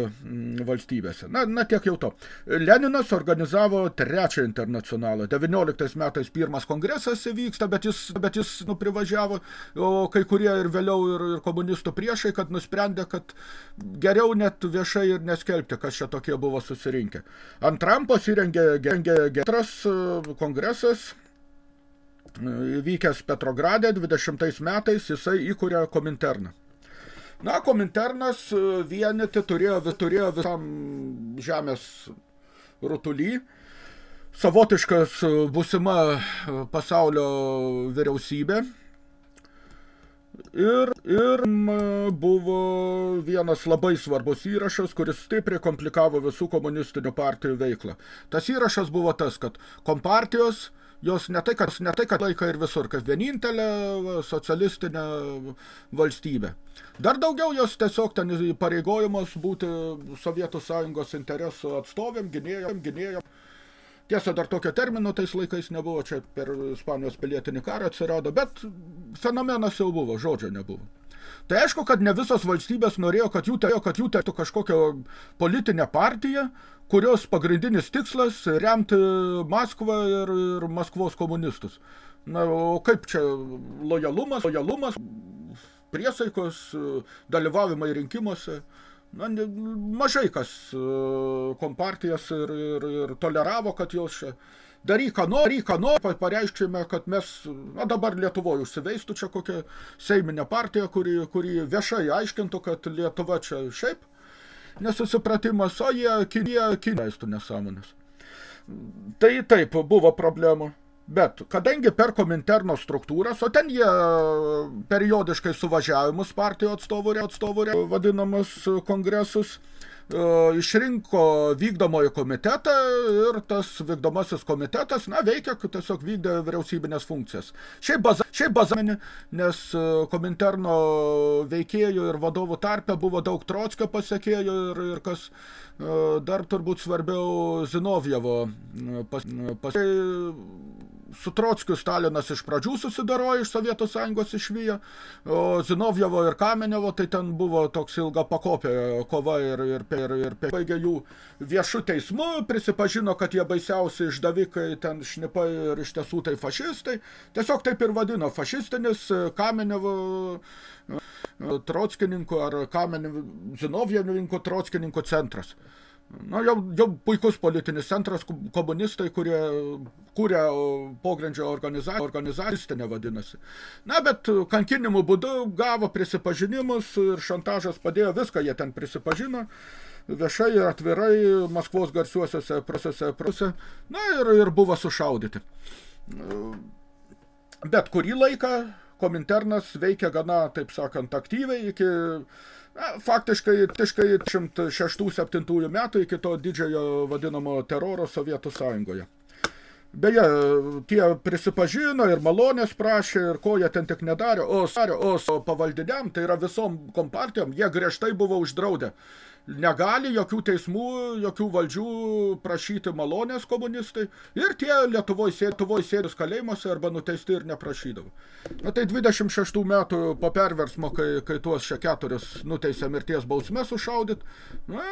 valstybėse. Na, na tiek jau to. Leninas organizavo trečią trečią internacionalą. 19 metais pirmas kongresas vyksta, bet jis, bet jis nu, privažiavo, o kai kurie ir vėliau ir, ir komunistų priešai, kad nusprendė, kad geriau net viešai ir neskelbti, kas čia tokie buvo susirinkę. Antram pasirengė getras e, kongresas, e, vykęs Petrograde 20 metais, jisai įkūrė Kominterną. Na, Kominternas e, vienyti turėjo, turėjo visam žemės rutuly, savotiškas būsima e, pasaulio vyriausybė. Ir, ir buvo vienas labai svarbus įrašas, kuris stipriai komplikavo visų komunistinių partijų veiklą. Tas įrašas buvo tas, kad kompartijos, jos ne tai, kad, ne tai, kad laika ir visur, kad vienintelė socialistinė valstybė. Dar daugiau jos tiesiog ten pareigojamos būti Sovietų sąjungos interesų atstovėm, gynėjom, gynėjom. Tiesa, dar tokio termino tais laikais nebuvo, čia per Ispanijos pilietinį karą atsirado, bet fenomenas jau buvo, žodžio nebuvo. Tai aišku, kad ne visos valstybės norėjo, kad jų turėjo, kad jų turėtų kažkokią politinę partiją, kurios pagrindinis tikslas remti Maskvą ir, ir Maskvos komunistus. Na, o kaip čia lojalumas, lojalumas, priesaikos, dalyvavimai rinkimuose – na, mažai kas e, kompartijas ir, ir, ir toleravo, kad jos čia daryk, ką nori, ką nori, pareiškime, kad mes, na dabar Lietuvoje užsiveistų čia kokia seiminė partija, kuri, kuri viešai aiškintų, kad Lietuva čia šiaip nesusipratimas, o jie kinė, kinėstų nesąmonės. Tai taip, buvo problemų. Bet kadangi per Kominterno struktūras, o ten jie periodiškai suvažiavimus partijų atstovų, atstovų vadinamas kongresus, e, išrinko vykdomojo komitetą ir tas vykdomasis komitetas, na, veikia, tiesiog vykdė vyriausybinės funkcijas. Šiaip, baza, šiaip bazaminė, nes e, Kominterno veikėjų ir vadovų tarpe buvo daug Trotskio pasiekėjų ir, ir kas e, dar turbūt svarbiau Zinovjevo pas, pas, su Trockiu Stalinas iš pradžių susidarojo iš Sovietų Sąjungos išvyjo, o Zinovjevo ir Kamenevo tai ten buvo toks ilga pakopė kova ir, ir, ir, ir baigė jų viešų teismų, prisipažino, kad jie baisiausi išdavikai ten šnipai ir iš tiesų tai fašistai. Tiesiog taip ir vadino fašistinis Kamenevo Trockininkų ar Kamenevo Zinovjevininkų Trockininkų centras. Na, jau, jau puikus politinis centras, komunistai, kurie kūrė pogrindžio organizaciją, organizacistinė vadinasi. Na, bet kankinimų būdu gavo prisipažinimus ir šantažas padėjo viską, jie ten prisipažino viešai ir atvirai Maskvos garsiuosiuose prasuose pruse, na ir, ir buvo sušaudyti. Bet kurį laiką Kominternas veikia gana, taip sakant, aktyviai iki Na, faktiškai, tiškai 106-7 metų iki to didžiojo vadinamo teroro Sovietų Sąjungoje. Beje, tie prisipažino ir malonės prašė, ir ko jie ten tik nedarė, o, o pavaldiniam, tai yra visom kompartijom, jie griežtai buvo uždraudę negali jokių teismų, jokių valdžių prašyti malonės komunistai ir tie Lietuvoje sėduvoj sėdus kalėjimuose arba nuteisti ir neprašydavo. Na tai 26 metų po perversmo, kai, kai tuos šia keturis nuteisė mirties bausmę sušaudyt, na,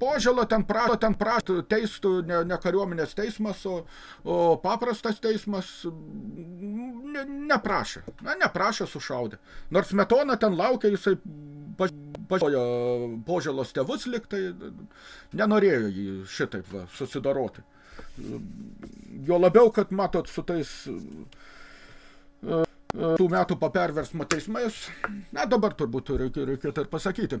požėlą ten prašo, ten prašo teistų ne, ne kariuomenės teismas, o, o paprastas teismas ne, neprašė. Na, neprašė sušaudė. Nors metona ten laukia, jisai pažiojo požėlos tėvus liktai, nenorėjo jį šitaip va, susidaroti. Jo labiau, kad matot su tais e, tų metų po perversmo teismais, na dabar turbūt reikėtų ir pasakyti, e,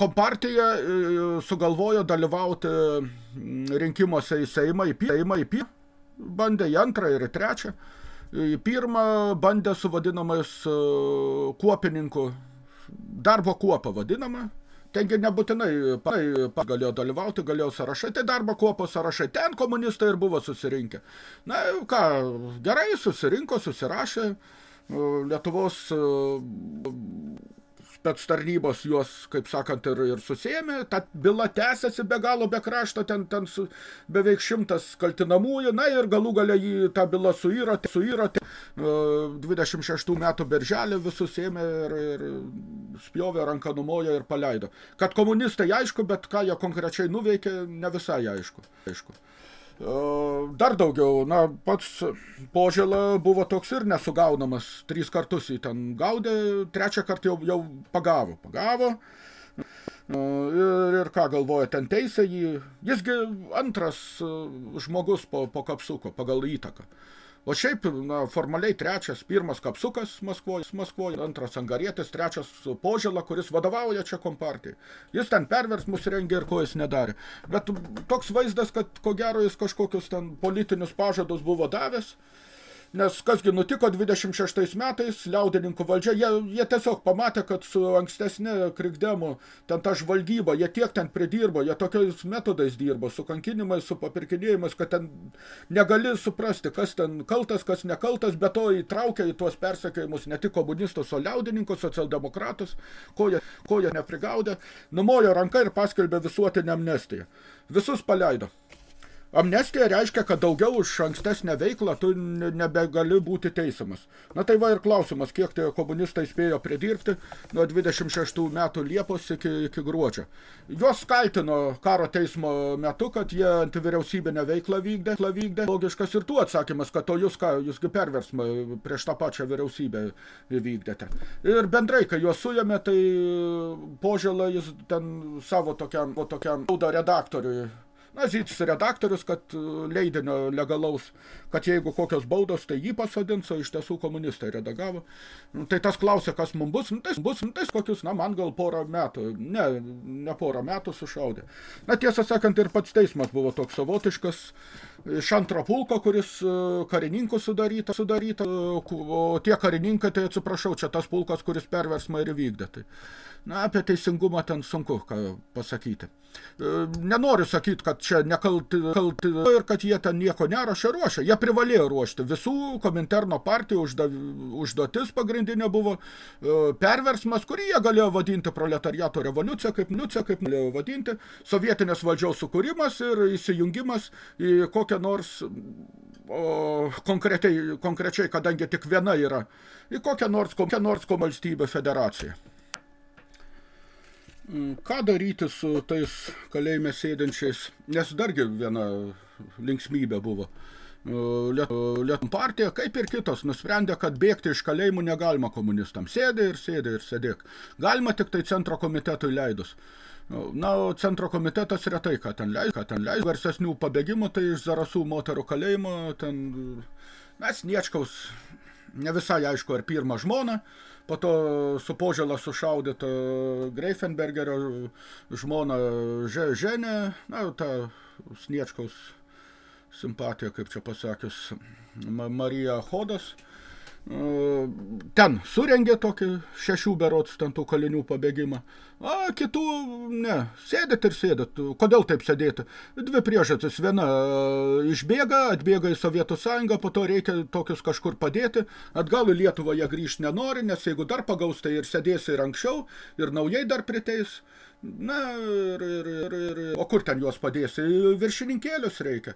Kompartija e, sugalvojo dalyvauti rinkimuose į Seimą, į Seimą, į Pį, bandė į antrą ir į trečią. Į pirmą bandė su vadinamais kuopininku darbo kuopa vadinama, tengi nebūtinai galėjo dalyvauti, galėjo sąrašai, tai darbo kuopo sąrašai, ten komunistai ir buvo susirinkę. Na, ką, gerai susirinko, susirašė, Lietuvos spets tarnybos juos, kaip sakant, ir, ir susėmė, ta byla tęsiasi be galo, be krašto, ten, ten su, beveik šimtas kaltinamųjų, na ir galų galia jį tą bylą suiro, suiro 26 metų berželį visus ėmė ir, ir spjovė ranką numojo ir paleido. Kad komunistai aišku, bet ką jie konkrečiai nuveikė, ne visai aišku. aišku. Dar daugiau, na, pats požėla buvo toks ir nesugaunamas, trys kartus jį ten gaudė, trečią kartą jau, jau pagavo, pagavo. Ir, ir ką galvoja, ten teisė jį, jisgi antras žmogus po, po kapsuko, pagal įtaką. O šiaip, na, formaliai trečias, pirmas kapsukas Maskvoje, Maskvoje, antras angarietis, trečias požėla, kuris vadovauja čia kompartijai. Jis ten perversmus rengė ir ko jis nedarė. Bet toks vaizdas, kad ko gero jis kažkokius ten politinius pažadus buvo davęs, Nes kasgi nutiko 26 metais, liaudininkų valdžia, jie, jie tiesiog pamatė, kad su ankstesnė krikdemu, ten ta žvalgyba, jie tiek ten pridirbo, jie tokiais metodais dirbo, su kankinimais, su papirkinėjimais, kad ten negali suprasti, kas ten kaltas, kas nekaltas, bet to įtraukia į tuos persekėjimus ne tik komunistus, o liaudininkus, socialdemokratus, ko jie, ko jie neprigaudė, numojo ranką ir paskelbė visuotinę amnestiją. Visus paleido. Amnestija reiškia, kad daugiau už ankstesnę veiklą tu nebegali būti teisiamas. Na tai va ir klausimas, kiek tie komunistai spėjo pridirbti nuo 26 metų Liepos iki, iki gruodžio. Juos kaltino karo teismo metu, kad jie antivyriausybinę veiklą vykdė. vykdė. Logiškas ir tų atsakymas, kad o jūs ką, jūsgi perversmą prieš tą pačią vyriausybę vykdėte. Ir bendrai, kai juos suėmė, tai požėlą jis ten savo tokiam, tokiam redaktoriui na, zytis redaktorius, kad e, leidinio legalaus, kad jeigu kokios baudos, tai jį pasodins, o iš tiesų komunistai redagavo. Nu, tai tas klausė, kas mums bus, nu, tai bus, nu, tai kokius, na, man gal porą metų, ne, ne porą metų sušaudė. Na, tiesą sakant, ir pats teismas buvo toks savotiškas, iš antro pulko, kuris e, karininkų sudaryta, sudaryta, o tie karininkai, tai atsiprašau, čia tas pulkas, kuris perversmą ir vykdė. Tai, na, apie teisingumą ten sunku ką pasakyti. E, nenoriu sakyti, kad čia nekalti kalti, ir kad jie ten nieko neruošia, ruošia. Jie privalėjo ruošti. Visų Kominterno partijų uždav, užduotis pagrindinė buvo e, perversmas, kurį jie galėjo vadinti proletariato revoliucija, kaip nucija, kaip galėjo vadinti, sovietinės valdžiaus sukūrimas ir įsijungimas į kokią nors o, konkrečiai, konkrečiai, kadangi tik viena yra, į kokią nors, kokią nors valstybę federaciją. Mm, ką daryti su tais kalėjime sėdinčiais, nes dargi viena linksmybė buvo. Lietuvių partija, kaip ir kitos, nusprendė, kad bėgti iš kalėjimų negalima komunistams. Sėdė ir sėdė ir sėdėk. Galima tik tai centro komitetui leidus. Na, o centro komitetas retai, ką ten leis, ką ten leis. Garsesnių pabėgimų, tai iš Zarasų moterų kalėjimo, ten, na, Sniečkaus, ne visai aišku, ar pirmą žmoną, po to su požėla sušaudyta Greifenbergerio žmona Ženė, na, ta Sniečkaus simpatija, kaip čia pasakius, Marija Hodas, ten surengė tokį šešių berots ten tų kalinių pabėgimą. A, kitų, ne, sėdėt ir sėdėt. Kodėl taip sėdėti? Dvi priežastis. Viena, išbėga, atbėga į Sovietų sąjungą, po to reikia tokius kažkur padėti. Atgal į Lietuvą jie grįžti nenori, nes jeigu dar pagaus, tai ir sėdės ir anksčiau, ir naujai dar priteis. Na, ir, ir, ir, ir, o kur ten juos padėsi? Viršininkėlius reikia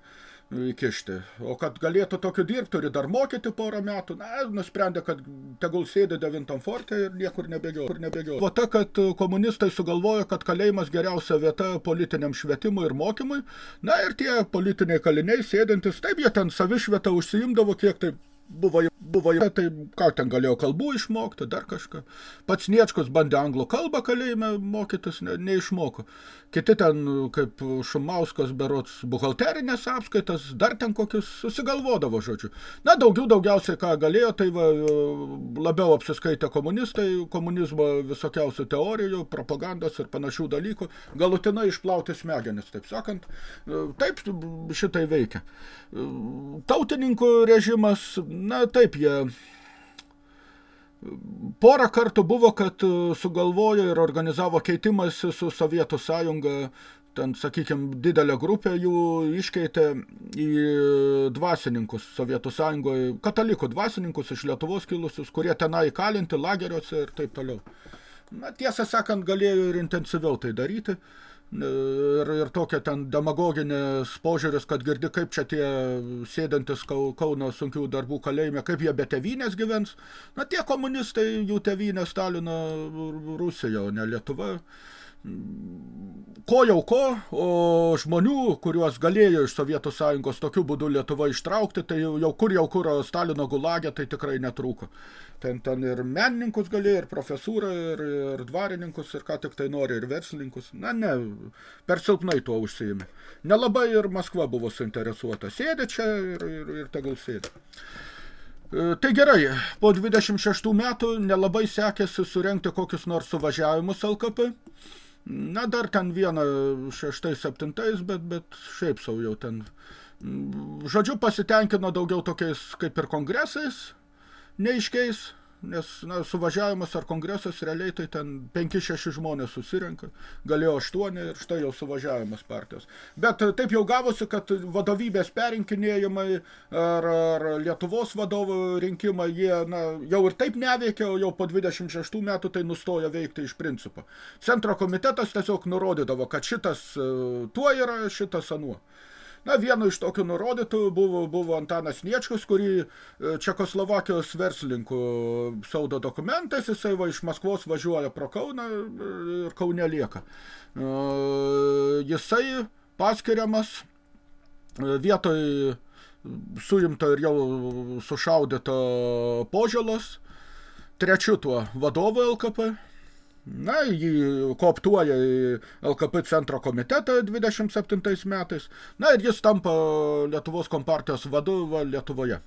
įkišti. O kad galėtų tokiu dirbti, turi dar mokyti porą metų. Na, nusprendė, kad tegul sėdi devintam forte ir niekur nebėgio. Kur nebėgio. O ta, kad komunistai sugalvojo, kad kalėjimas geriausia vieta politiniam švietimui ir mokymui. Na ir tie politiniai kaliniai sėdintis, taip jie ten savišvietą užsiimdavo, kiek taip buvo, buvo tai ką ten galėjo kalbų išmokti, dar kažką. Pats Niečkus bandė anglų kalbą kalėjime mokytis, ne, neišmoko. Kiti ten, kaip Šumauskas, berots buhalterinės apskaitas, dar ten kokius susigalvodavo, žodžiu. Na, daugiau daugiausiai ką galėjo, tai va, labiau apsiskaitė komunistai, komunizmo visokiausių teorijų, propagandos ir panašių dalykų, galutinai išplauti smegenis, taip sakant. Taip šitai veikia. Tautininkų režimas, na taip, jie Porą kartų buvo, kad e, sugalvojo ir organizavo keitimąsi su Sovietų sąjunga, ten, sakykime, didelė grupė jų iškeitė į dvasininkus Sovietų sąjungoje, katalikų dvasininkus iš Lietuvos kilusius, kurie tenai kalinti lageriuose ir taip toliau. Na, tiesą sakant, galėjo ir intensyviau tai daryti ir, ir tokia ten demagoginės požiūris, kad girdi, kaip čia tie sėdantis Kauno sunkių darbų kalėjime, kaip jie be tėvynės gyvens. Na, tie komunistai, jų tėvynė Stalino Rusija, o ne Lietuva ko jau ko, o žmonių, kuriuos galėjo iš Sovietų sąjungos tokiu būdu Lietuva ištraukti, tai jau, kur jau kur Stalino gulagė, tai tikrai netrūko. Ten, ten ir menininkus galėjo, ir profesūrą, ir, ir dvarininkus, ir ką tik tai nori, ir verslininkus. Na, ne, per silpnai tuo užsiėmė. Nelabai ir Maskva buvo suinteresuota. Sėdė čia ir, ir, ir tegul sėdė. E, tai gerai, po 26 metų nelabai sekėsi surengti kokius nors suvažiavimus LKP. Na, dar ten vieną šeštais, septintais, bet, bet šiaip sau jau ten. Žodžiu, pasitenkino daugiau tokiais kaip ir kongresais, neiškiais, nes na, suvažiavimas ar kongresas realiai tai ten 5-6 žmonės susirenka, galėjo 8 ir štai jau suvažiavimas partijos. Bet taip jau gavosi, kad vadovybės perinkinėjimai ar, ar Lietuvos vadovų rinkimai, jie na, jau ir taip neveikia, o jau po 26 metų tai nustoja veikti iš principo. Centro komitetas tiesiog nurodydavo, kad šitas e, tuo yra, šitas anuo. Na, vienu iš tokių nurodytų buvo, buvo Antanas Niečkus, kurį e, Čekoslovakijos verslininkų saudo dokumentais, jisai va iš Maskvos važiuoja pro Kauną e, ir Kaune lieka. E, jisai paskiriamas vietoj suimto ir jau sušaudyto požėlos, trečiu tuo vadovu LKP, Na, jį kooptuoja LKP centro komitetą 27 metais. Na, ir jis tampa Lietuvos kompartijos vadovo Lietuvoje.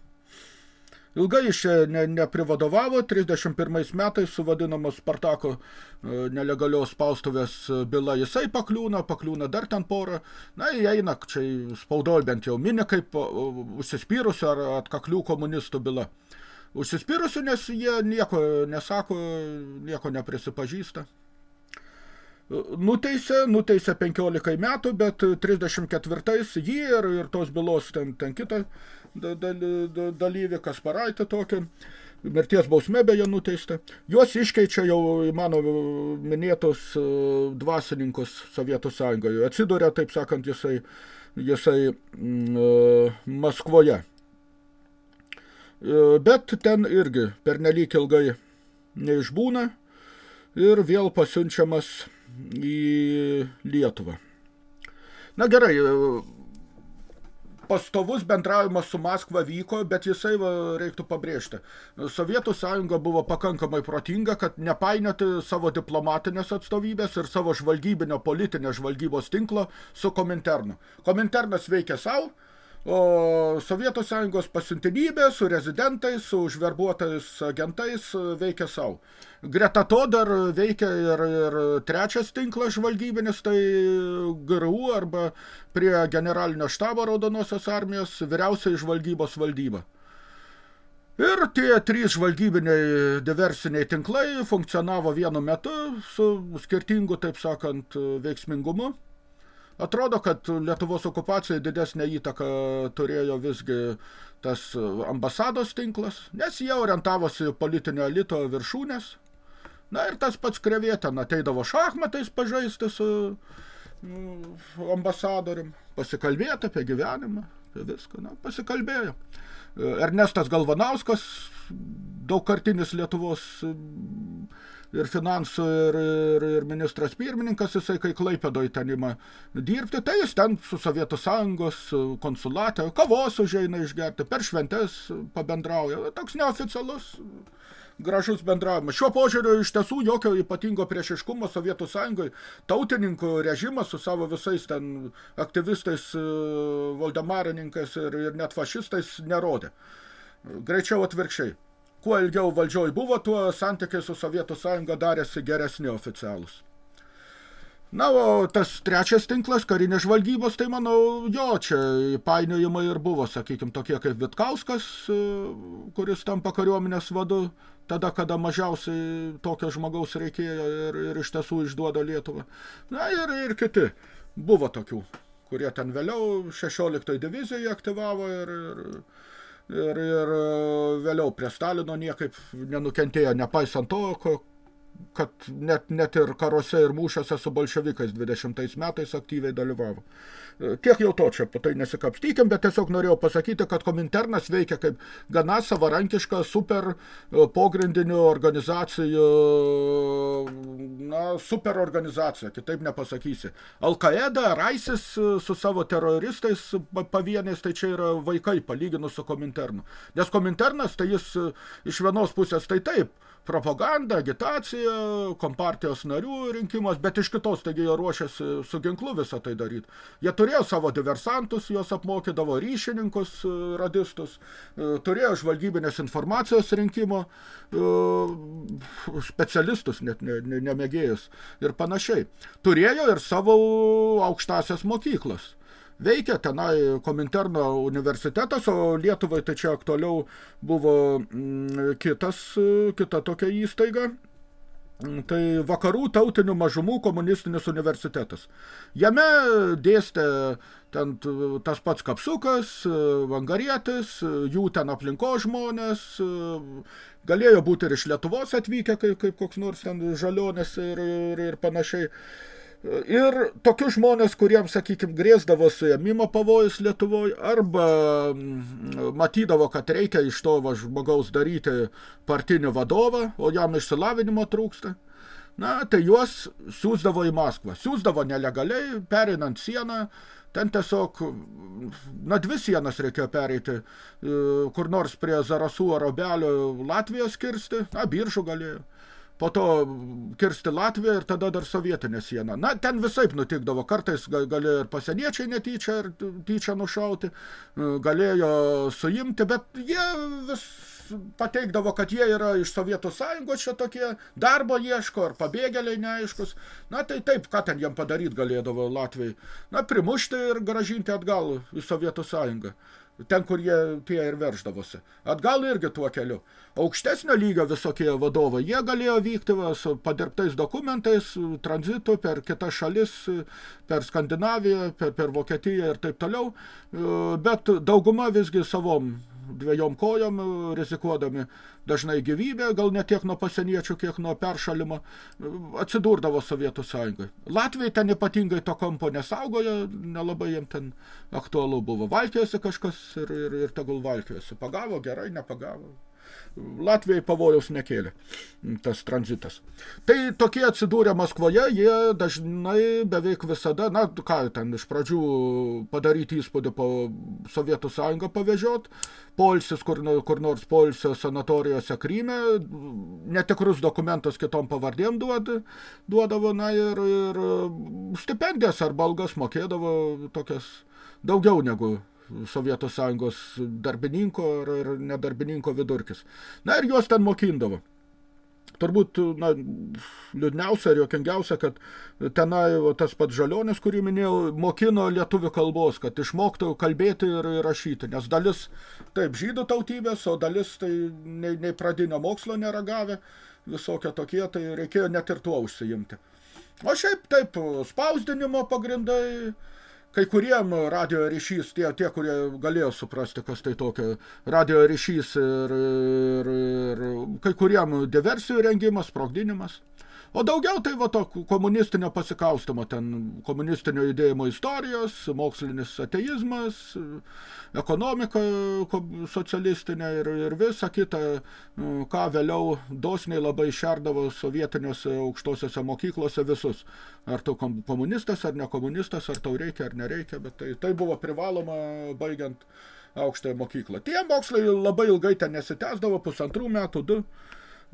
Ilgai čia ne, neprivadovavo, 31 metais su vadinamas Spartako e, nelegalios spaustuvės byla jisai pakliūna, pakliūna dar ten porą, na, įeina čia spaudoje bent jau mini kaip užsispyrusio ar atkaklių komunistų byla užsispyrusių, nes jie nieko nesako, nieko neprisipažįsta. Nuteisė, nuteisė 15 metų, bet 34-ais jį ir, ir tos bylos ten, ten kitą dalyvį, Kasparaitį tokį, mirties bausmė beje nuteista. Juos iškeičia jau į mano minėtos e, dvasininkus Sovietų Sąjungoje. Atsiduria, taip sakant, jisai, jisai mm, Maskvoje. E, bet ten irgi pernelyg ilgai neišbūna ir vėl pasiunčiamas į Lietuvą. Na gerai, e, pastovus bendravimas su Maskva vyko, bet jisai, va, reiktų pabrėžti, Sovietų sąjunga buvo pakankamai protinga, kad nepainioti savo diplomatinės atstovybės ir savo žvalgybinio politinės žvalgybos tinklo su Kominternu. Kominternas veikia savo, O Sovietų sąjungos pasiuntinybė su rezidentais, su užverbuotais agentais veikia savo. Greta to dar veikia ir, ir trečias tinklas žvalgybinis, tai GRU arba prie generalinio štabo Raudonosios armijos vyriausiai žvalgybos valdyba. Ir tie trys žvalgybiniai diversiniai tinklai funkcionavo vienu metu su skirtingu, taip sakant, veiksmingumu. Atrodo, kad Lietuvos okupacijai didesnę įtaką turėjo visgi tas ambasados tinklas, nes jie orientavosi politinio elito viršūnės. Na ir tas pats krevėten ateidavo šachmatais pažaisti su mm, ambasadorium, pasikalbėti apie gyvenimą, apie viską, na, pasikalbėjo. Ernestas Galvanauskas, daugkartinis Lietuvos ir finansų, ir, ir, ir ministras pirmininkas, jisai kai Klaipėdoj ten ima dirbti, tai jis ten su Sovietų sąjungos konsulate, kavos užeina išgerti, per šventes pabendrauja, toks neoficialus gražus bendravimas. Šiuo požiūriu iš tiesų jokio ypatingo priešiškumo Sovietų sąjungoje tautininkų režimas su savo visais ten aktyvistais, voldemarininkais ir, ir net fašistais nerodė. Greičiau atvirkščiai kuo ilgiau valdžioj buvo, tuo santykiai su Sovietų sąjunga darėsi geresni oficialus. Na, o tas trečias tinklas, karinės žvalgybos, tai manau, jo, čia painiojimai ir buvo, sakykime, tokie kaip Vitkauskas, kuris tampa kariuomenės vadu, tada, kada mažiausiai tokio žmogaus reikėjo ir, ir iš tiesų išduoda Lietuvą. Na, ir, ir kiti buvo tokių, kurie ten vėliau 16 divizijoje aktyvavo ir, ir ir, ir e, vėliau prie Stalino niekaip nenukentėjo, nepaisant to, kad net, net ir karuose ir mūšiuose su bolševikais 20 metais aktyviai dalyvavo. Tiek jau to čia, tai nesikapstykim, bet tiesiog norėjau pasakyti, kad Kominternas veikia kaip gana savarankiška super e, pogrindinių organizacijų, na, super organizacija, kitaip nepasakysi. Al-Qaeda ar ISIS su savo teroristais pavieniais, tai čia yra vaikai palyginus su Kominternu. Nes Kominternas, tai jis iš vienos pusės tai taip, propaganda, agitacija, kompartijos narių rinkimas, bet iš kitos, taigi jie ruošiasi su ginklu visą tai daryti. Jie turėjo savo diversantus, juos apmokydavo ryšininkus, e, radistus, e, turėjo žvalgybinės informacijos rinkimo e, specialistus, net nemėgėjus ir panašiai. Turėjo ir savo aukštasias mokyklas veikia tenai Kominterno universitetas, o Lietuvai tai čia aktualiau buvo mm, kitas, kita tokia įstaiga, Tai vakarų tautinių mažumų komunistinis universitetas. Jame dėstė ten tas pats kapsukas, vangarietis, jų ten aplinko žmonės, galėjo būti ir iš Lietuvos atvykę, kaip, kaip koks nors ten žalionis ir, ir, ir panašiai. Ir tokius žmonės, kuriems, sakykime, grėsdavo suėmimo pavojus Lietuvoje, arba mm, matydavo, kad reikia iš to va, žmogaus daryti partinį vadovą, o jam išsilavinimo trūksta, na, tai juos siūsdavo į Maskvą. Siūsdavo nelegaliai, perinant sieną, ten tiesiog, na, dvi sienas reikėjo pereiti, e, kur nors prie Zarasų ar Obelio Latvijos kirsti, na, biržų galėjo po to kirsti Latviją ir tada dar sovietinę sieną. Na, ten visaip nutikdavo. Kartais galėjo ir pasieniečiai netyčia ir tyčia nušauti, galėjo suimti, bet jie vis pateikdavo, kad jie yra iš Sovietų sąjungos čia tokie, darbo ieško ar pabėgėliai neaiškus. Na tai taip, ką ten jam padaryti galėdavo Latvijai? Na, primušti ir gražinti atgal į Sovietų sąjungą ten, kur jie tie ir verždavosi. Atgal irgi tuo keliu. Aukštesnio lygio visokie vadovai, jie galėjo vykti va, su padirbtais dokumentais, tranzitu per kitas šalis, per Skandinaviją, per, per Vokietiją ir taip toliau, bet dauguma visgi savom dviejom kojom, rizikuodami dažnai gyvybę, gal ne tiek nuo pasieniečių, kiek nuo peršalimo, atsidurdavo Sovietų sąjungai. Latvijai ten ypatingai to kampo nesaugojo, nelabai jiem ten aktualu buvo. Valkėjosi kažkas ir, ir, ir tegul valkėjosi. Pagavo gerai, nepagavo. Latvijai pavojaus nekėlė tas tranzitas. Tai tokie atsidūrė Maskvoje, jie dažnai beveik visada, na ką ten iš pradžių padaryti įspūdį po Sovietų sąjungą pavežiot, polsis kur, kur nors polsio sanatorijose Kryme, netikrus dokumentus kitom pavardėm duod, duodavo, na ir, ir stipendijas arba algas mokėdavo tokias daugiau negu Sovietų sąjungos darbininko ir, ir nedarbininko vidurkis. Na ir juos ten mokindavo. Turbūt, na, liūdniausia ir jokingiausia, kad tenai tas pats Žalionis, kurį minėjau, mokino lietuvių kalbos, kad išmoktų kalbėti ir rašyti, nes dalis, taip, žydų tautybės, o dalis tai nei, nei pradinio mokslo nėra gavę, visokie tokie, tai reikėjo net ir tuo užsiimti. O šiaip taip, spausdinimo pagrindai, kai kuriem radio ryšys, tie, tie, kurie galėjo suprasti, kas tai tokio radio ryšys ir, ir, ir kai kuriem diversijų rengimas, sprogdinimas. O daugiau tai va to komunistinio pasikaustimo, ten komunistinio judėjimo istorijos, mokslinis ateizmas, ekonomika socialistinė ir, ir visa kita, ką vėliau dosniai labai šerdavo sovietiniuose aukštosiuose mokyklose visus. Ar tu komunistas, ar ne komunistas, ar tau reikia, ar nereikia, bet tai, tai buvo privaloma baigiant aukštąją mokyklą. Tie mokslai labai ilgai ten nesitęsdavo, pusantrų metų, du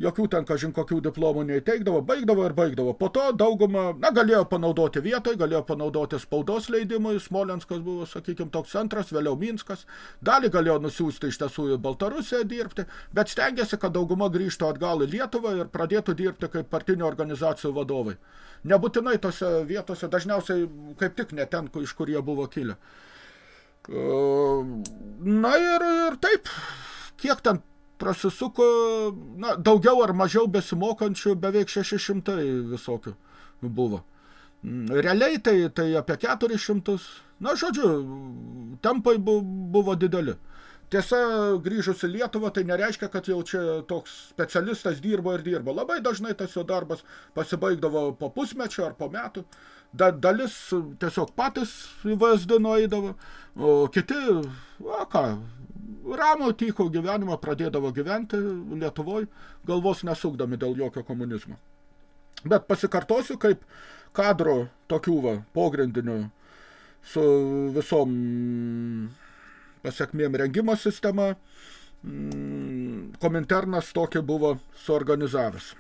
jokių ten kažin kokių diplomų neįteikdavo, baigdavo ir baigdavo. Po to daugumą, na, galėjo panaudoti vietoj, galėjo panaudoti spaudos leidimui, Smolenskas buvo, sakykime, toks centras, vėliau Minskas, dalį galėjo nusiųsti iš tiesų į Baltarusiją dirbti, bet stengiasi, kad dauguma grįžtų atgal į Lietuvą ir pradėtų dirbti kaip partinių organizacijų vadovai. Nebūtinai tose vietose, dažniausiai kaip tik ne ten, iš kur jie buvo kilę. Na ir, ir taip, kiek ten prasisuko, na, daugiau ar mažiau besimokančių, beveik 600 visokių buvo. Realiai tai, tai apie 400, na, žodžiu, tempai buvo dideli. Tiesa, grįžus į Lietuvą, tai nereiškia, kad jau čia toks specialistas dirbo ir dirbo. Labai dažnai tas jo darbas pasibaigdavo po pusmečio ar po metų. Da, dalis tiesiog patys į VSD nueidavo, o kiti, va ką, ramų tyko gyvenimą pradėdavo gyventi Lietuvoj, galvos nesukdami dėl jokio komunizmo. Bet pasikartosiu, kaip kadro tokių va, pogrindinių su visom pasiekmėm rengimo sistema, mm, kominternas tokį buvo suorganizavęs.